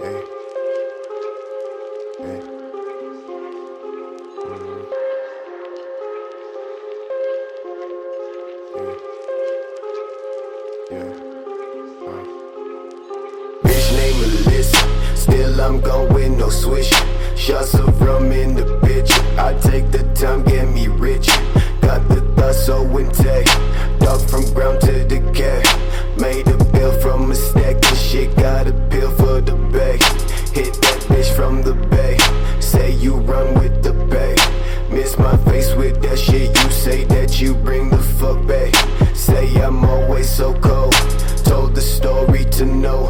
Hey. Hey. Mhm. Yeah. Yeah. Uh. Bitch name Alyssa. Still I'm with no swish. Shots of rum in the bitch. Miss my face with that shit. You say that you bring the fuck back. Say I'm always so cold. Told the story to know.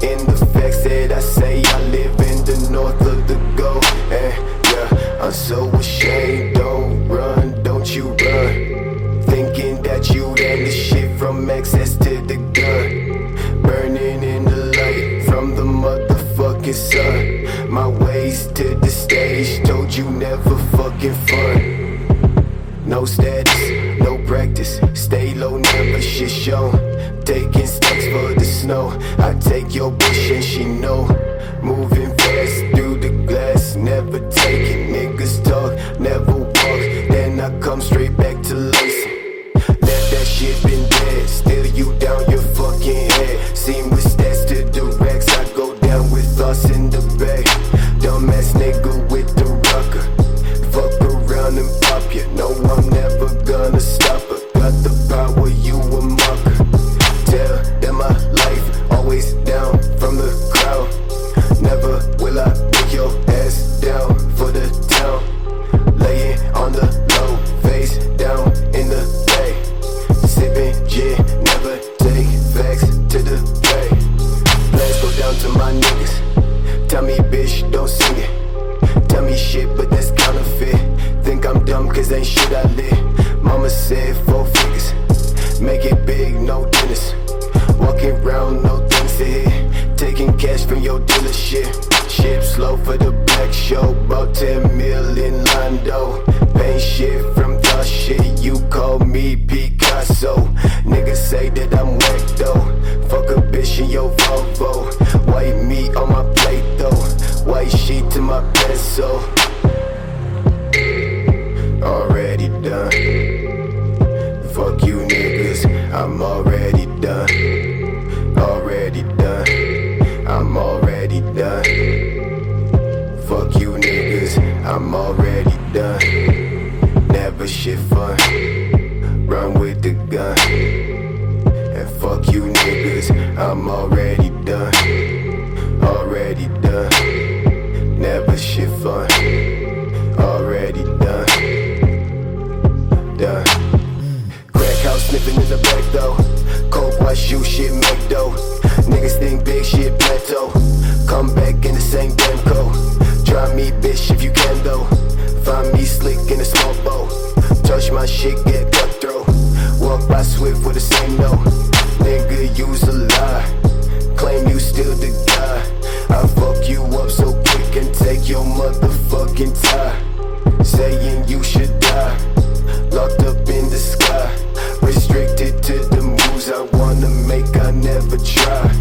In the facts that I say, I live in the north of the go. And eh, yeah, I'm so ashamed. Don't run, don't you run. Thinking that you ran the shit from access to the gun. Burning in the light from the motherfucking sun. My ways No status, no practice. Stay low, never shit show. Taking steps for the snow. I take your bitch and she know. Moving fast through the glass, never taking niggas talk, never walk. Then I come straight back to lacing. The power, you. Tell my life always down from the crowd. Never will I your ass down for the town. Laying on the low, face down in the. Sipping gin, never take to the go down to my niggas. Tell me, bitch, don't sing it. Tell me shit, but that's counterfeit. Think I'm dumb, cause ain't shit I live. Mama said four dealership. Ship slow for the black show. About 10 million Lando. Paint shit from the shit. You call me Picasso. Niggas say that I'm whack though. Fuck a bitch in your Volvo. White meat on my plate though. White sheet to my pencil. Already done. Fuck you niggas, I'm already done. I'm already done. Never shit fun. Run with the gun. And fuck you niggas, I'm already done. Already done. Never shit fun. Already done. Done. Crack house sniffing in the back though. Coke white shoe shit make dough. Niggas think big shit plateau. Come back in the same damn shit, get cutthroat. Walk by swift with the same no. Nigga, use a lie. Claim you still the guy. I fuck you up so quick and take your motherfucking tie. Saying you should die. Locked up in the sky. Restricted to the moves I wanna make, I never try.